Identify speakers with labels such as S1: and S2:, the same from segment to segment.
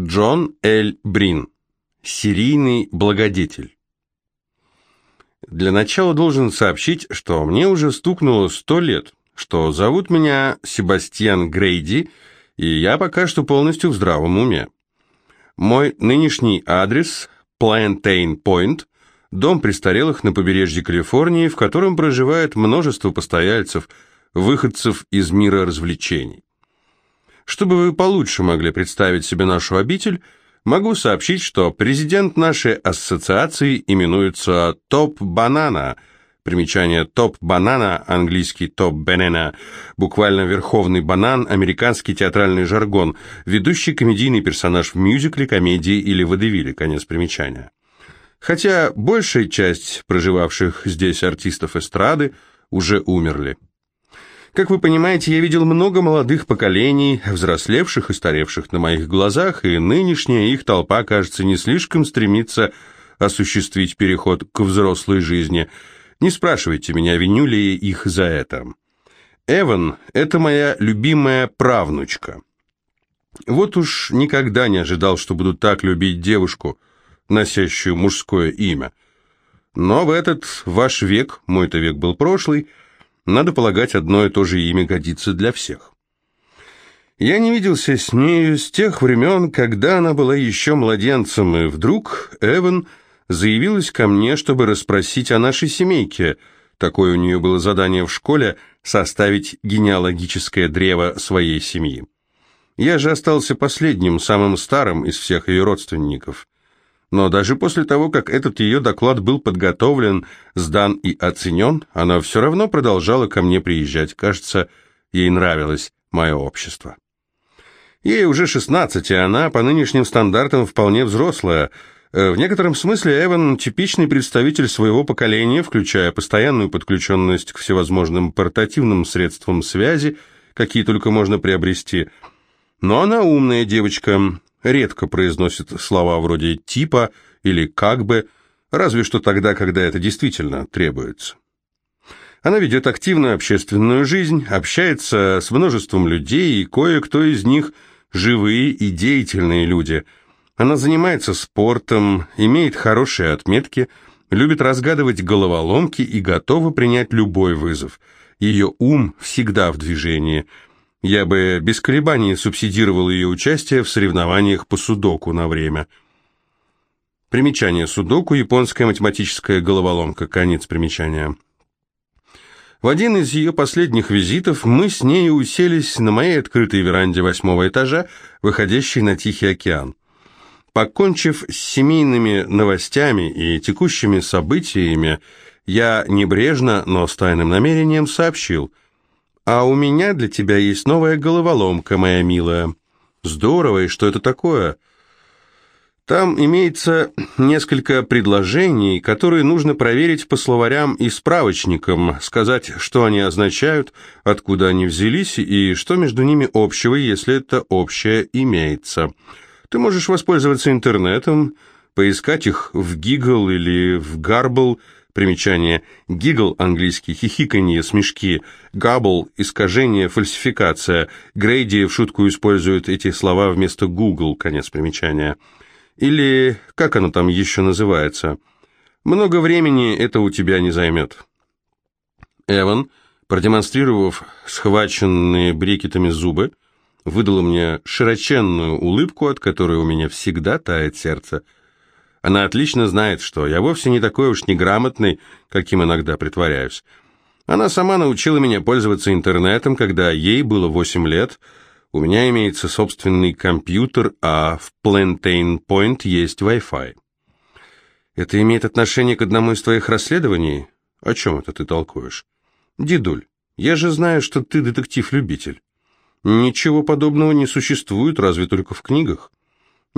S1: Джон Эль Брин. Серийный благодетель. Для начала должен сообщить, что мне уже стукнуло сто лет, что зовут меня Себастьян Грейди, и я пока что полностью в здравом уме. Мой нынешний адрес – Plantain Point, дом престарелых на побережье Калифорнии, в котором проживает множество постояльцев, выходцев из мира развлечений. Чтобы вы получше могли представить себе нашу обитель, могу сообщить, что президент нашей ассоциации именуется Топ Банана. Примечание Топ Банана, английский Топ Банана, буквально верховный банан, американский театральный жаргон, ведущий комедийный персонаж в мюзикле, комедии или водевиле, конец примечания. Хотя большая часть проживавших здесь артистов эстрады уже умерли. Как вы понимаете, я видел много молодых поколений, взрослевших и старевших на моих глазах, и нынешняя их толпа, кажется, не слишком стремится осуществить переход к взрослой жизни. Не спрашивайте меня, виню ли я их за это. Эван – это моя любимая правнучка. Вот уж никогда не ожидал, что буду так любить девушку, носящую мужское имя. Но в этот ваш век, мой-то век был прошлый, надо полагать, одно и то же имя годится для всех. Я не виделся с нею с тех времен, когда она была еще младенцем, и вдруг Эван заявилась ко мне, чтобы расспросить о нашей семейке. Такое у нее было задание в школе – составить генеалогическое древо своей семьи. Я же остался последним, самым старым из всех ее родственников. Но даже после того, как этот ее доклад был подготовлен, сдан и оценен, она все равно продолжала ко мне приезжать. Кажется, ей нравилось мое общество. Ей уже 16, и она по нынешним стандартам вполне взрослая. Э, в некотором смысле Эван – типичный представитель своего поколения, включая постоянную подключенность к всевозможным портативным средствам связи, какие только можно приобрести. Но она умная девочка, редко произносит слова вроде «типа» или «как бы», разве что тогда, когда это действительно требуется. Она ведет активную общественную жизнь, общается с множеством людей, и кое-кто из них – живые и деятельные люди. Она занимается спортом, имеет хорошие отметки, любит разгадывать головоломки и готова принять любой вызов. Ее ум всегда в движении – я бы без колебаний субсидировал ее участие в соревнованиях по судоку на время. Примечание судоку – японская математическая головоломка, конец примечания. В один из ее последних визитов мы с ней уселись на моей открытой веранде восьмого этажа, выходящей на Тихий океан. Покончив с семейными новостями и текущими событиями, я небрежно, но с тайным намерением сообщил – «А у меня для тебя есть новая головоломка, моя милая». «Здорово, и что это такое?» Там имеется несколько предложений, которые нужно проверить по словарям и справочникам, сказать, что они означают, откуда они взялись и что между ними общего, если это общее имеется. Ты можешь воспользоваться интернетом, поискать их в Giggle или в Garble, Примечание. Гигл, английский, хихиканье, смешки. Габл, искажение, фальсификация. Грейди в шутку использует эти слова вместо Google, конец примечания. Или как оно там еще называется? Много времени это у тебя не займет. Эван, продемонстрировав схваченные брекетами зубы, выдала мне широченную улыбку, от которой у меня всегда тает сердце – она отлично знает, что я вовсе не такой уж неграмотный, каким иногда притворяюсь. Она сама научила меня пользоваться интернетом, когда ей было 8 лет. У меня имеется собственный компьютер, а в Plantain Point есть Wi-Fi. Это имеет отношение к одному из твоих расследований? О чем это ты толкуешь? Дедуль, я же знаю, что ты детектив-любитель. Ничего подобного не существует, разве только в книгах.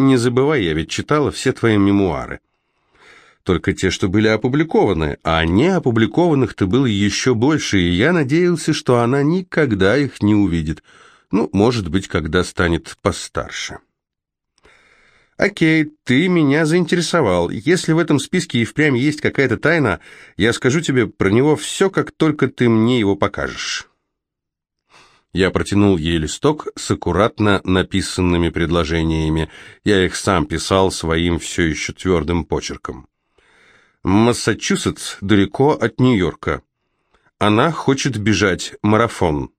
S1: Не забывай, я ведь читала все твои мемуары. Только те, что были опубликованы, а не опубликованных-то было еще больше, и я надеялся, что она никогда их не увидит. Ну, может быть, когда станет постарше. «Окей, ты меня заинтересовал. Если в этом списке и впрямь есть какая-то тайна, я скажу тебе про него все, как только ты мне его покажешь». Я протянул ей листок с аккуратно написанными предложениями. Я их сам писал своим все еще твердым почерком. Массачусетс далеко от Нью-Йорка. Она хочет бежать марафон.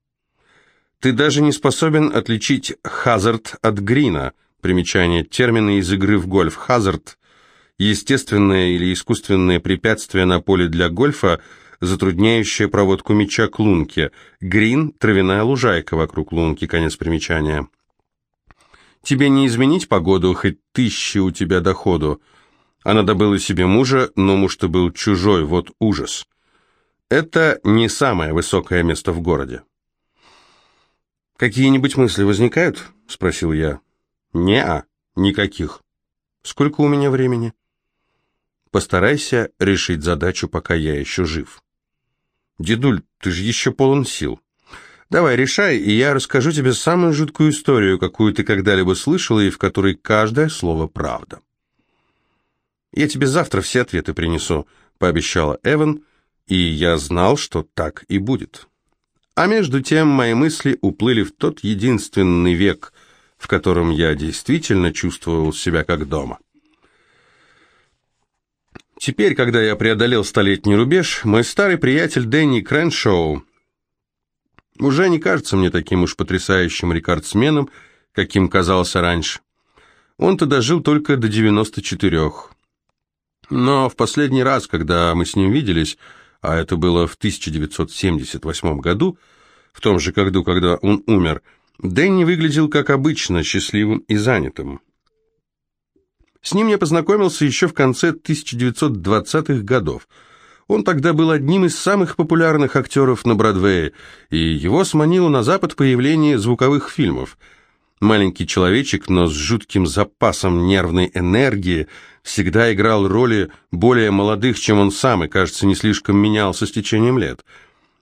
S1: Ты даже не способен отличить хазард от грина. Примечание термина из игры в гольф. Хазард – естественное или искусственное препятствие на поле для гольфа, затрудняющее проводку мяча к лунке. Грин – травяная лужайка вокруг лунки. Конец примечания. Тебе не изменить погоду, хоть тысячи у тебя доходу. Она добыла себе мужа, но муж-то был чужой, вот ужас. Это не самое высокое место в городе. «Какие-нибудь мысли возникают?» — спросил я. «Не-а, никаких. Сколько у меня времени?» «Постарайся решить задачу, пока я еще жив». «Дедуль, ты же еще полон сил. Давай, решай, и я расскажу тебе самую жуткую историю, какую ты когда-либо слышал, и в которой каждое слово правда». «Я тебе завтра все ответы принесу», — пообещала Эван, и я знал, что так и будет. А между тем мои мысли уплыли в тот единственный век, в котором я действительно чувствовал себя как дома. Теперь, когда я преодолел столетний рубеж, мой старый приятель Дэнни Крэншоу уже не кажется мне таким уж потрясающим рекордсменом, каким казался раньше. Он-то дожил только до 94. Но в последний раз, когда мы с ним виделись, а это было в 1978 году, в том же году, когда он умер, Дэнни выглядел как обычно, счастливым и занятым. С ним я познакомился еще в конце 1920-х годов. Он тогда был одним из самых популярных актеров на Бродвее, и его сманило на Запад появление звуковых фильмов. Маленький человечек, но с жутким запасом нервной энергии – всегда играл роли более молодых, чем он сам, и, кажется, не слишком менялся с течением лет.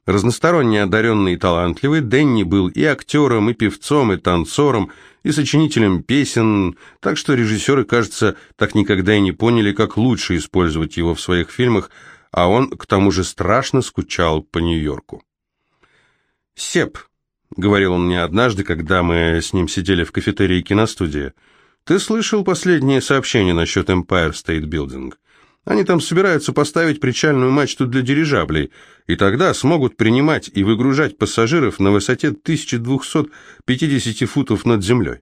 S1: Разносторонне одаренный и талантливый, Дэнни был и актером, и певцом, и танцором, и сочинителем песен, так что режиссеры, кажется, так никогда и не поняли, как лучше использовать его в своих фильмах, а он, к тому же, страшно скучал по Нью-Йорку. «Сеп», — говорил он мне однажды, когда мы с ним сидели в кафетерии киностудии, — ты слышал последнее сообщение насчет Empire State Building? Они там собираются поставить причальную мачту для дирижаблей, и тогда смогут принимать и выгружать пассажиров на высоте 1250 футов над землей.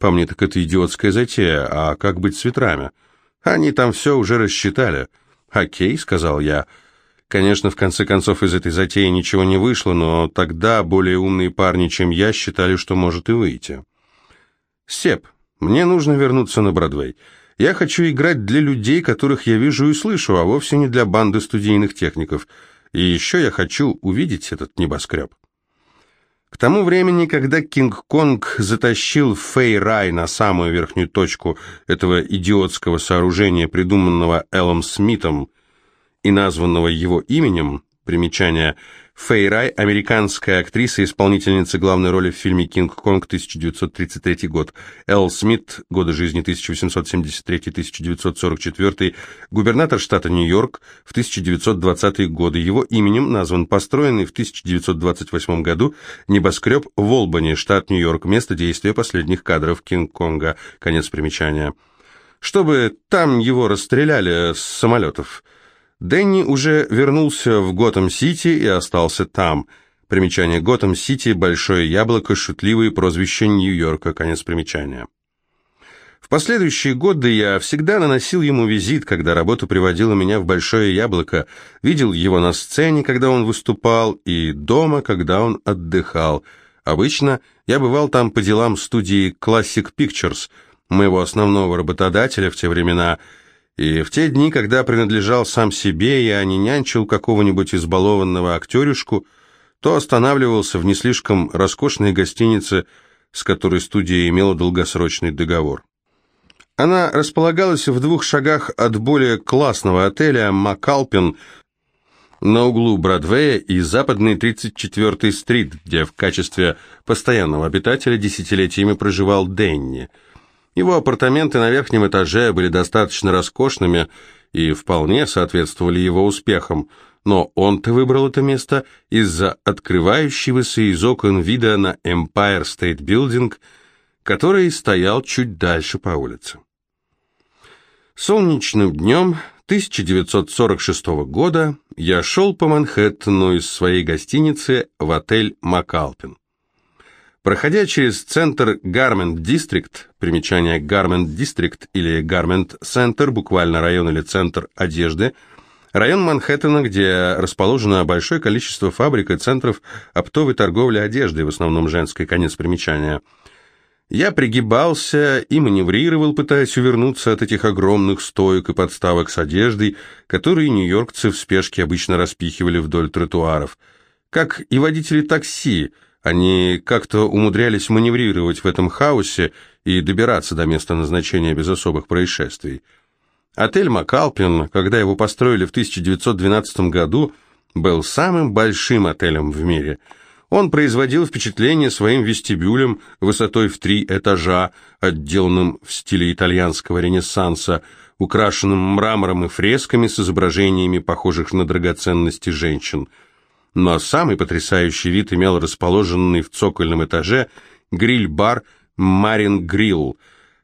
S1: По мне, так это идиотская затея, а как быть с ветрами? Они там все уже рассчитали. «Окей», — сказал я. Конечно, в конце концов из этой затеи ничего не вышло, но тогда более умные парни, чем я, считали, что может и выйти. «Сеп», мне нужно вернуться на Бродвей. Я хочу играть для людей, которых я вижу и слышу, а вовсе не для банды студийных техников. И еще я хочу увидеть этот небоскреб. К тому времени, когда Кинг-Конг затащил Фэй Рай на самую верхнюю точку этого идиотского сооружения, придуманного Эллом Смитом и названного его именем, примечание – Фэй Рай, американская актриса, исполнительница главной роли в фильме «Кинг-Конг» 1933 год. Эл Смит, годы жизни 1873-1944, губернатор штата Нью-Йорк в 1920-е годы. Его именем назван построенный в 1928 году небоскреб в Олбани, штат Нью-Йорк, место действия последних кадров «Кинг-Конга». Конец примечания. Чтобы там его расстреляли с самолетов – Дэнни уже вернулся в Готэм-Сити и остался там. Примечание Готэм-Сити, Большое Яблоко, шутливые прозвище Нью-Йорка, конец примечания. В последующие годы я всегда наносил ему визит, когда работа приводила меня в Большое Яблоко, видел его на сцене, когда он выступал, и дома, когда он отдыхал. Обычно я бывал там по делам студии Classic Pictures, моего основного работодателя в те времена – и в те дни, когда принадлежал сам себе, я не нянчил какого-нибудь избалованного актерюшку, то останавливался в не слишком роскошной гостинице, с которой студия имела долгосрочный договор. Она располагалась в двух шагах от более классного отеля «Макалпин» на углу Бродвея и западной 34-й стрит, где в качестве постоянного обитателя десятилетиями проживал Денни – его апартаменты на верхнем этаже были достаточно роскошными и вполне соответствовали его успехам, но он-то выбрал это место из-за открывающегося из окон вида на Empire State Building, который стоял чуть дальше по улице. Солнечным днем 1946 года я шел по Манхэттену из своей гостиницы в отель «Макалпин». Проходя через центр Гармент Дистрикт, примечание Гармент Дистрикт или Гармент Центр, буквально район или центр одежды, район Манхэттена, где расположено большое количество фабрик и центров оптовой торговли одеждой, в основном женской, конец примечания. Я пригибался и маневрировал, пытаясь увернуться от этих огромных стоек и подставок с одеждой, которые нью-йоркцы в спешке обычно распихивали вдоль тротуаров. Как и водители такси – они как-то умудрялись маневрировать в этом хаосе и добираться до места назначения без особых происшествий. Отель «Макалпин», когда его построили в 1912 году, был самым большим отелем в мире. Он производил впечатление своим вестибюлем высотой в три этажа, отделанным в стиле итальянского ренессанса, украшенным мрамором и фресками с изображениями, похожих на драгоценности женщин – но самый потрясающий вид имел расположенный в цокольном этаже гриль-бар «Марин Грилл»,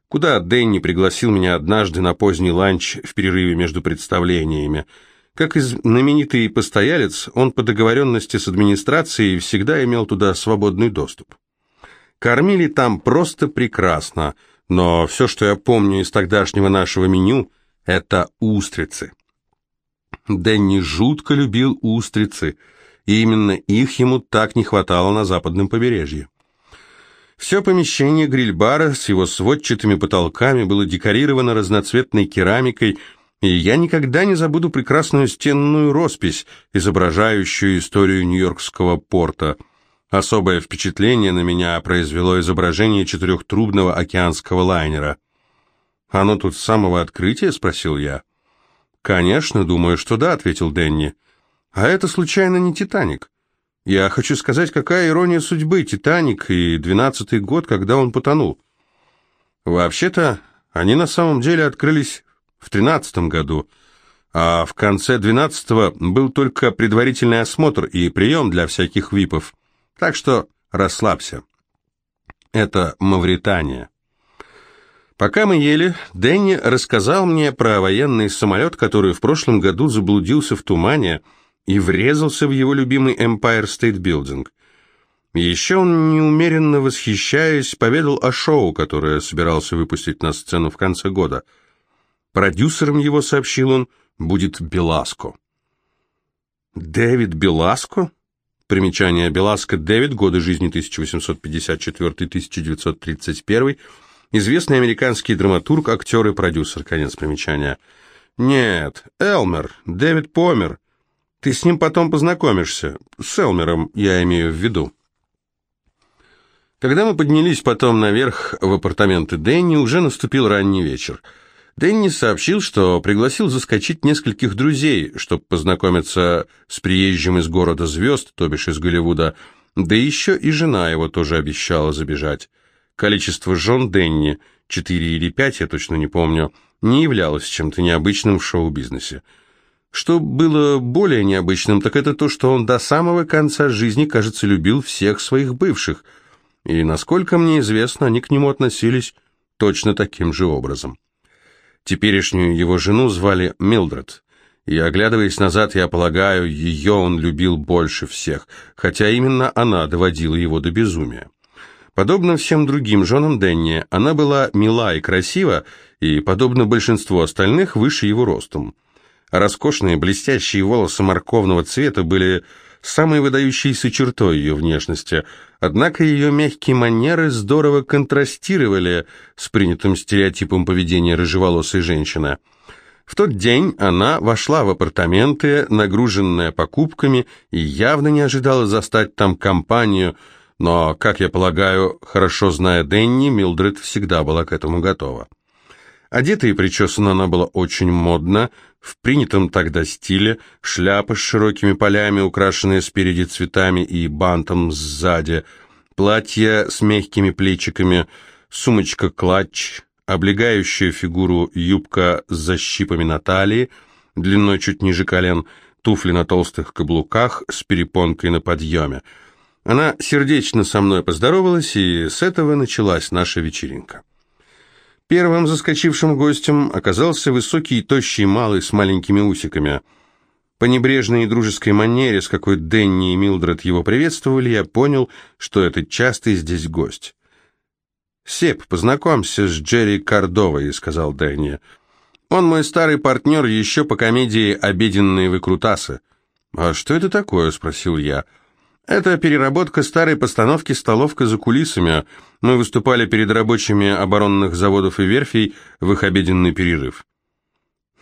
S1: куда Дэнни пригласил меня однажды на поздний ланч в перерыве между представлениями. Как знаменитый постоялец, он по договоренности с администрацией всегда имел туда свободный доступ. Кормили там просто прекрасно, но все, что я помню из тогдашнего нашего меню, это устрицы. Дэнни жутко любил устрицы – и именно их ему так не хватало на западном побережье. Все помещение гриль-бара с его сводчатыми потолками было декорировано разноцветной керамикой, и я никогда не забуду прекрасную стенную роспись, изображающую историю Нью-Йоркского порта. Особое впечатление на меня произвело изображение четырехтрубного океанского лайнера. «Оно тут с самого открытия?» — спросил я. «Конечно, думаю, что да», — ответил Дэнни. А это случайно не «Титаник»? Я хочу сказать, какая ирония судьбы, «Титаник» и двенадцатый год, когда он потонул. Вообще-то, они на самом деле открылись в тринадцатом году, а в конце двенадцатого был только предварительный осмотр и прием для всяких випов. Так что расслабься. Это Мавритания. Пока мы ели, Дэнни рассказал мне про военный самолет, который в прошлом году заблудился в тумане, и врезался в его любимый Empire State Building. Еще он, неумеренно восхищаясь, поведал о шоу, которое собирался выпустить на сцену в конце года. Продюсером его, сообщил он, будет Беласко. Дэвид Беласко? Примечание Беласко Дэвид, годы жизни 1854-1931, известный американский драматург, актер и продюсер, конец примечания. Нет, Элмер, Дэвид помер. Ты с ним потом познакомишься. С Элмером, я имею в виду. Когда мы поднялись потом наверх в апартаменты Дэнни, уже наступил ранний вечер. Дэнни сообщил, что пригласил заскочить нескольких друзей, чтобы познакомиться с приезжим из города звезд, то бишь из Голливуда, да еще и жена его тоже обещала забежать. Количество жен Дэнни, четыре или пять, я точно не помню, не являлось чем-то необычным в шоу-бизнесе. Что было более необычным, так это то, что он до самого конца жизни, кажется, любил всех своих бывших, и, насколько мне известно, они к нему относились точно таким же образом. Теперешнюю его жену звали Милдред, и, оглядываясь назад, я полагаю, ее он любил больше всех, хотя именно она доводила его до безумия. Подобно всем другим женам Денни, она была мила и красива, и, подобно большинству остальных, выше его ростом. Роскошные блестящие волосы морковного цвета были самой выдающейся чертой ее внешности, однако ее мягкие манеры здорово контрастировали с принятым стереотипом поведения рыжеволосой женщины. В тот день она вошла в апартаменты, нагруженная покупками, и явно не ожидала застать там компанию, но, как я полагаю, хорошо зная Денни, Милдред всегда была к этому готова. Одета и причесана она была очень модно, в принятом тогда стиле, шляпа с широкими полями, украшенная спереди цветами и бантом сзади, платье с мягкими плечиками, сумочка-клатч, облегающая фигуру юбка с защипами на талии, длиной чуть ниже колен, туфли на толстых каблуках с перепонкой на подъеме. Она сердечно со мной поздоровалась, и с этого началась наша вечеринка. Первым заскочившим гостем оказался высокий и тощий малый с маленькими усиками. По небрежной и дружеской манере, с какой Дэнни и Милдред его приветствовали, я понял, что это частый здесь гость. «Сеп, познакомься с Джерри Кордовой», — сказал Дэнни. «Он мой старый партнер еще по комедии «Обеденные выкрутасы». «А что это такое?» — спросил я. «Это переработка старой постановки «Столовка за кулисами». Мы выступали перед рабочими оборонных заводов и верфей в их обеденный перерыв».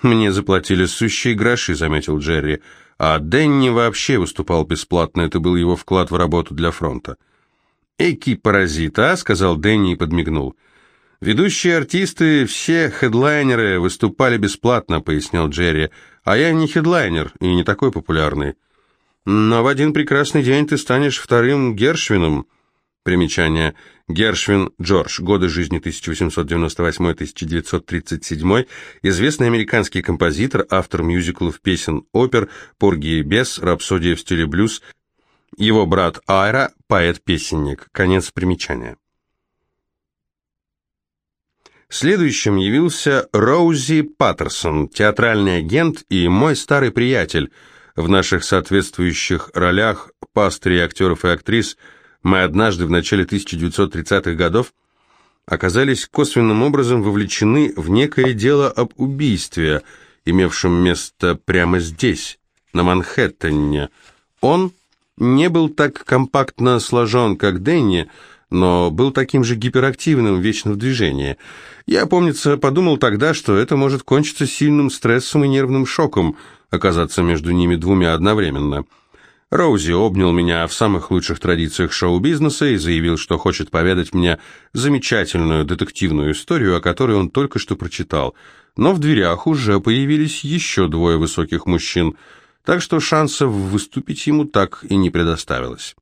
S1: «Мне заплатили сущие гроши», — заметил Джерри. «А Дэнни вообще выступал бесплатно, это был его вклад в работу для фронта». «Эки паразит, а?» — сказал Дэнни и подмигнул. «Ведущие артисты, все хедлайнеры выступали бесплатно», — пояснил Джерри. «А я не хедлайнер и не такой популярный». «Но в один прекрасный день ты станешь вторым Гершвином». Примечание. Гершвин Джордж. Годы жизни 1898-1937. Известный американский композитор, автор мюзиклов, песен, опер, «Порги и бес», «Рапсодия в стиле блюз», его брат Айра – поэт-песенник. Конец примечания. Следующим явился Роузи Паттерсон, театральный агент и мой старый приятель. В наших соответствующих ролях пастырей актеров и актрис мы однажды в начале 1930-х годов оказались косвенным образом вовлечены в некое дело об убийстве, имевшем место прямо здесь, на Манхэттене. Он не был так компактно сложен, как Дэнни, но был таким же гиперактивным, вечно в движении. Я, помнится, подумал тогда, что это может кончиться сильным стрессом и нервным шоком, оказаться между ними двумя одновременно. Роузи обнял меня в самых лучших традициях шоу-бизнеса и заявил, что хочет поведать мне замечательную детективную историю, о которой он только что прочитал. Но в дверях уже появились еще двое высоких мужчин – так что шансов выступить ему так и не предоставилось.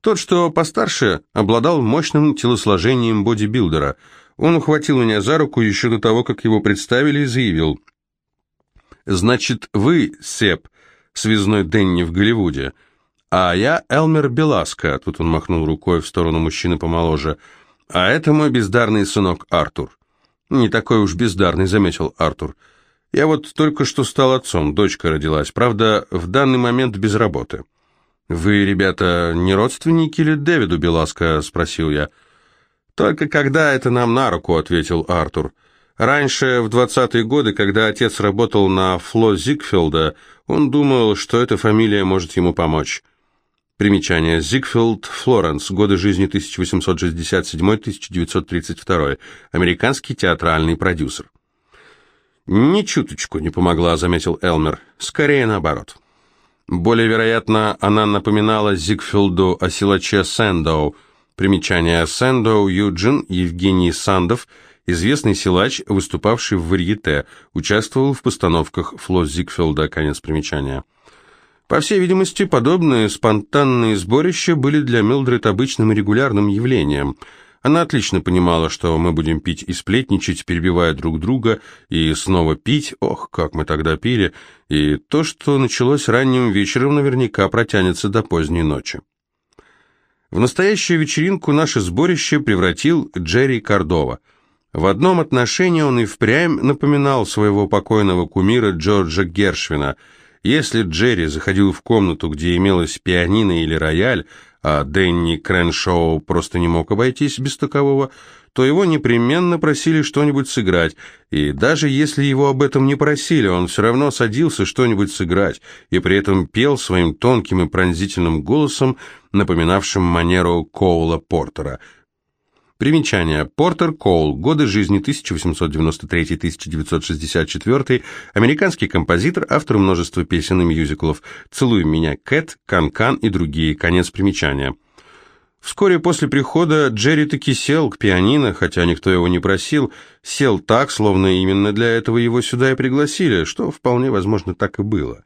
S1: Тот, что постарше, обладал мощным телосложением бодибилдера. Он ухватил меня за руку еще до того, как его представили, и заявил. «Значит, вы, Сеп, связной Денни в Голливуде, а я Элмер Беласко», тут он махнул рукой в сторону мужчины помоложе, «а это мой бездарный сынок Артур». «Не такой уж бездарный», — заметил Артур. «Артур». Я вот только что стал отцом, дочка родилась, правда, в данный момент без работы. Вы, ребята, не родственники ли Дэвиду Беласко, спросил я. Только когда это нам на руку, ответил Артур. Раньше, в двадцатые годы, когда отец работал на Фло Зигфилда, он думал, что эта фамилия может ему помочь. Примечание. Зигфилд Флоренс. Годы жизни 1867-1932. Американский театральный продюсер. «Ни чуточку не помогла», — заметил Элмер. «Скорее наоборот». Более вероятно, она напоминала Зигфилду о силаче Сэндоу. Примечание Сэндоу Юджин Евгений Сандов, известный силач, выступавший в варьете, участвовал в постановках Фло Зигфилда, конец примечания. По всей видимости, подобные спонтанные сборища были для Милдред обычным и регулярным явлением — она отлично понимала, что мы будем пить и сплетничать, перебивая друг друга, и снова пить, ох, как мы тогда пили, и то, что началось ранним вечером, наверняка протянется до поздней ночи. В настоящую вечеринку наше сборище превратил Джерри Кордова. В одном отношении он и впрямь напоминал своего покойного кумира Джорджа Гершвина. Если Джерри заходил в комнату, где имелось пианино или рояль, а Дэнни Крэншоу просто не мог обойтись без такового, то его непременно просили что-нибудь сыграть, и даже если его об этом не просили, он все равно садился что-нибудь сыграть, и при этом пел своим тонким и пронзительным голосом, напоминавшим манеру Коула Портера – Примечание. Портер Коул. Годы жизни 1893-1964. Американский композитор, автор множества песен и мюзиклов. «Целуй меня, Кэт», «Кан-Кан» и другие. Конец примечания. Вскоре после прихода Джерри таки сел к пианино, хотя никто его не просил. Сел так, словно именно для этого его сюда и пригласили, что вполне возможно так и было.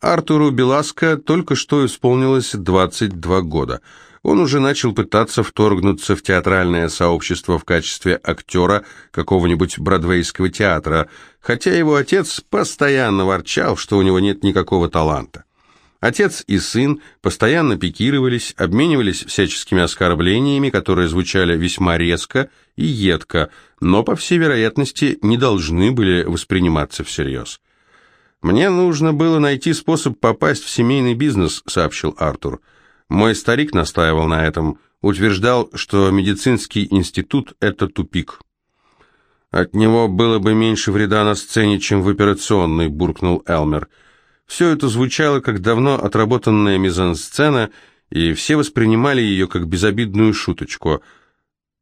S1: Артуру Беласко только что исполнилось 22 года – он уже начал пытаться вторгнуться в театральное сообщество в качестве актера какого-нибудь бродвейского театра, хотя его отец постоянно ворчал, что у него нет никакого таланта. Отец и сын постоянно пикировались, обменивались всяческими оскорблениями, которые звучали весьма резко и едко, но, по всей вероятности, не должны были восприниматься всерьез. «Мне нужно было найти способ попасть в семейный бизнес», — сообщил Артур. «Мой старик настаивал на этом, утверждал, что медицинский институт — это тупик». «От него было бы меньше вреда на сцене, чем в операционной», — буркнул Элмер. Все это звучало как давно отработанная мизансцена, и все воспринимали ее как безобидную шуточку.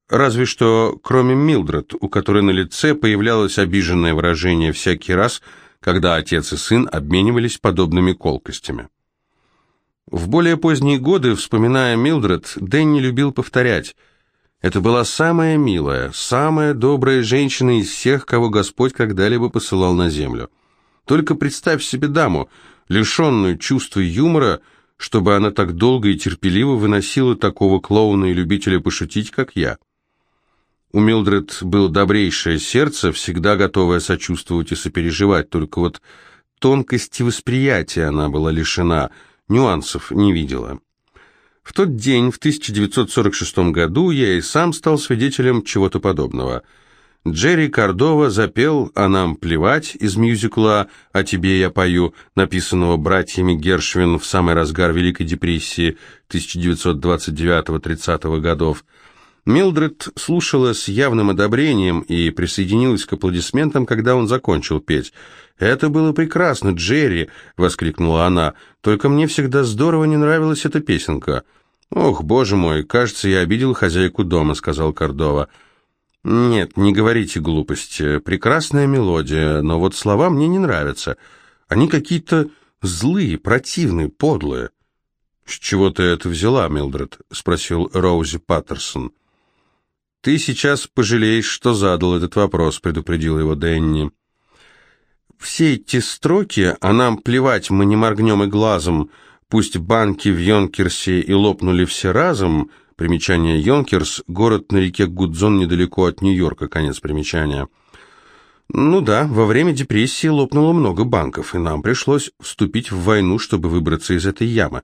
S1: Разве что кроме Милдред, у которой на лице появлялось обиженное выражение всякий раз, когда отец и сын обменивались подобными колкостями. В более поздние годы, вспоминая Милдред, Дэнни любил повторять «Это была самая милая, самая добрая женщина из всех, кого Господь когда-либо посылал на землю». Только представь себе даму, лишенную чувства юмора, чтобы она так долго и терпеливо выносила такого клоуна и любителя пошутить, как я. У Милдред было добрейшее сердце, всегда готовое сочувствовать и сопереживать, только вот тонкости восприятия она была лишена, нюансов не видела. В тот день, в 1946 году, я и сам стал свидетелем чего-то подобного – Джерри Кордова запел «А нам плевать» из мюзикла «А тебе я пою», написанного братьями Гершвин в самый разгар Великой депрессии 1929-30 годов. Милдред слушала с явным одобрением и присоединилась к аплодисментам, когда он закончил петь. «Это было прекрасно, Джерри!» — воскликнула она. «Только мне всегда здорово не нравилась эта песенка». «Ох, боже мой, кажется, я обидел хозяйку дома», — сказал Кордова. «Нет, не говорите глупости. Прекрасная мелодия, но вот слова мне не нравятся. Они какие-то злые, противные, подлые». «С чего ты это взяла, Милдред?» — спросил Роузи Паттерсон. «Ты сейчас пожалеешь, что задал этот вопрос», — предупредил его Дэнни. «Все эти строки, а нам плевать, мы не моргнем и глазом, пусть банки в Йонкерсе и лопнули все разом», Примечание Йонкерс, город на реке Гудзон недалеко от Нью-Йорка, конец примечания. Ну да, во время депрессии лопнуло много банков, и нам пришлось вступить в войну, чтобы выбраться из этой ямы.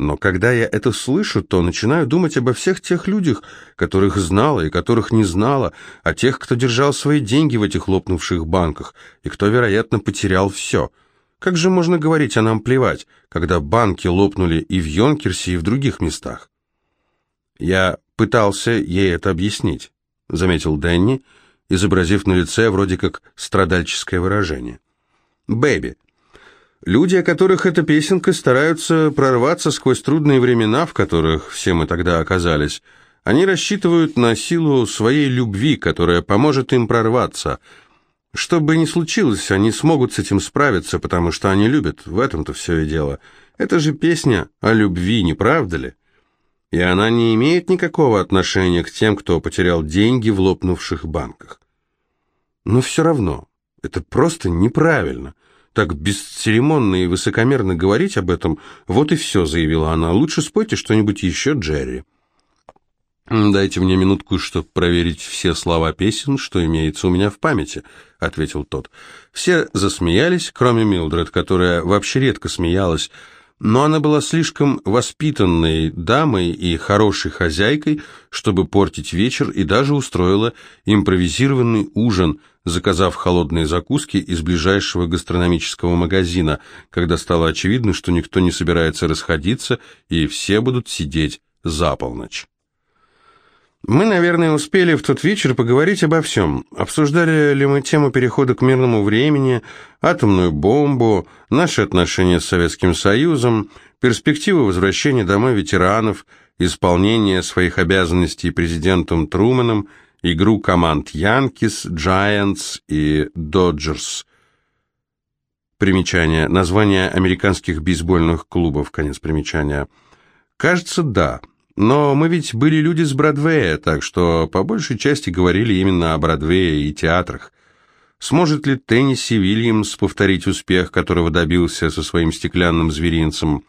S1: Но когда я это слышу, то начинаю думать обо всех тех людях, которых знала и которых не знала, о тех, кто держал свои деньги в этих лопнувших банках, и кто, вероятно, потерял все. Как же можно говорить, а нам плевать, когда банки лопнули и в Йонкерсе, и в других местах? «Я пытался ей это объяснить», — заметил Дэнни, изобразив на лице вроде как страдальческое выражение. «Бэби, люди, о которых эта песенка, стараются прорваться сквозь трудные времена, в которых все мы тогда оказались. Они рассчитывают на силу своей любви, которая поможет им прорваться. Что бы ни случилось, они смогут с этим справиться, потому что они любят, в этом-то все и дело. Это же песня о любви, не правда ли?» и она не имеет никакого отношения к тем, кто потерял деньги в лопнувших банках. Но все равно, это просто неправильно. Так бесцеремонно и высокомерно говорить об этом, вот и все, заявила она. Лучше спойте что-нибудь еще, Джерри. «Дайте мне минутку, чтобы проверить все слова песен, что имеется у меня в памяти», — ответил тот. Все засмеялись, кроме Милдред, которая вообще редко смеялась, но она была слишком воспитанной дамой и хорошей хозяйкой, чтобы портить вечер, и даже устроила импровизированный ужин, заказав холодные закуски из ближайшего гастрономического магазина, когда стало очевидно, что никто не собирается расходиться, и все будут сидеть за полночь. Мы, наверное, успели в тот вечер поговорить обо всем. Обсуждали ли мы тему перехода к мирному времени, атомную бомбу, наши отношения с Советским Союзом, перспективы возвращения домой ветеранов, исполнение своих обязанностей президентом Трумэном, игру команд Янкис, Giants и Доджерс. Примечание. Название американских бейсбольных клубов. Конец примечания. Кажется, да. Но мы ведь были люди с Бродвея, так что по большей части говорили именно о Бродвее и театрах. Сможет ли Тенниси Вильямс повторить успех, которого добился со своим стеклянным зверинцем?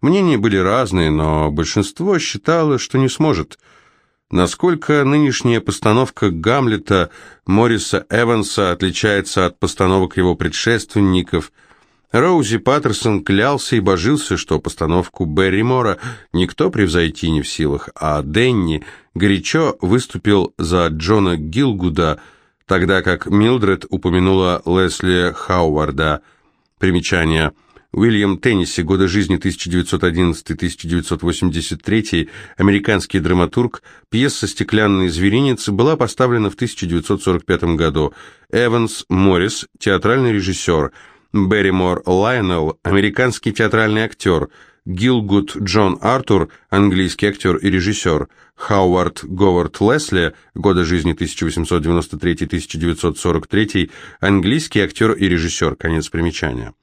S1: Мнения были разные, но большинство считало, что не сможет. Насколько нынешняя постановка Гамлета Морриса Эванса отличается от постановок его предшественников – Роузи Паттерсон клялся и божился, что постановку Берримора никто превзойти не в силах, а Денни горячо выступил за Джона Гилгуда, тогда как Милдред упомянула Лесли Хауарда. Примечание. Уильям Тенниси, годы жизни 1911-1983, американский драматург, пьеса «Стеклянный зверинец» была поставлена в 1945 году. Эванс Моррис, театральный режиссер – Берримор Лайонелл, американский театральный актер, Гилгуд Джон Артур, английский актер и режиссер, Хауард Говард Лесли, годы жизни 1893-1943, английский актер и режиссер, конец примечания.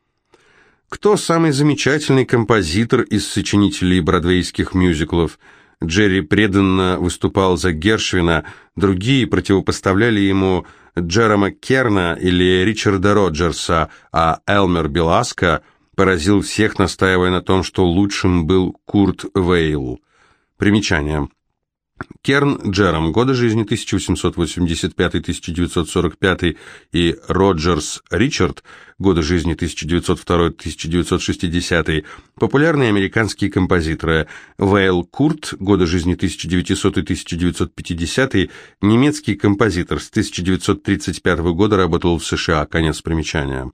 S1: Кто самый замечательный композитор из сочинителей бродвейских мюзиклов? Джерри преданно выступал за Гершвина, другие противопоставляли ему Джерома Керна или Ричарда Роджерса, а Элмер Беласко поразил всех, настаивая на том, что лучшим был Курт Вейл. Примечание. Керн Джером, годы жизни 1885-1945 и Роджерс Ричард, годы жизни 1902-1960, популярные американские композиторы. Вейл Курт, годы жизни 1900-1950, немецкий композитор, с 1935 года работал в США, конец примечания.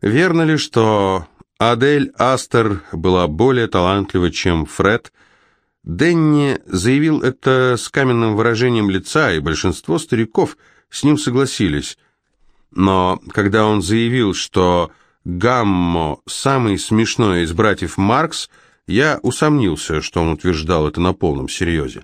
S1: Верно ли, что Адель Астер была более талантлива, чем Фред – Денни заявил это с каменным выражением лица, и большинство стариков с ним согласились. Но когда он заявил, что Гаммо самый смешной из братьев Маркс, я усомнился, что он утверждал это на полном серьезе.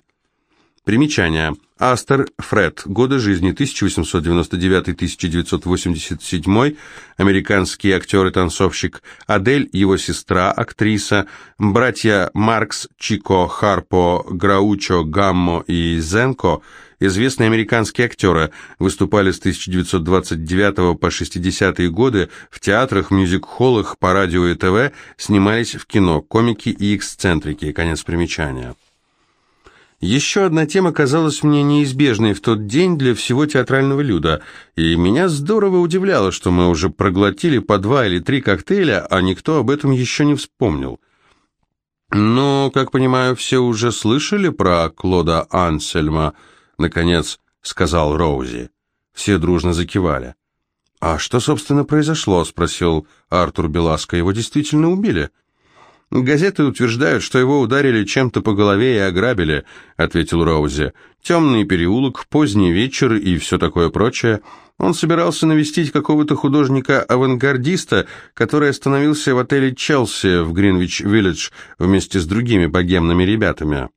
S1: Примечание. Астер Фред. Годы жизни 1899-1987. Американский актер и танцовщик. Адель, его сестра, актриса. Братья Маркс, Чико, Харпо, Граучо, Гаммо и Зенко. Известные американские актеры. Выступали с 1929 по 60-е годы в театрах, мюзик-холлах, по радио и ТВ. Снимались в кино. Комики и эксцентрики. Конец примечания. Еще одна тема казалась мне неизбежной в тот день для всего театрального люда, и меня здорово удивляло, что мы уже проглотили по два или три коктейля, а никто об этом еще не вспомнил. «Ну, как понимаю, все уже слышали про Клода Ансельма?» — наконец сказал Роузи. Все дружно закивали. «А что, собственно, произошло?» — спросил Артур Беласко. «Его действительно убили?» «Газеты утверждают, что его ударили чем-то по голове и ограбили», — ответил Роузи. «Темный переулок, поздний вечер и все такое прочее. Он собирался навестить какого-то художника-авангардиста, который остановился в отеле «Челси» в Гринвич-Виллидж вместе с другими богемными ребятами».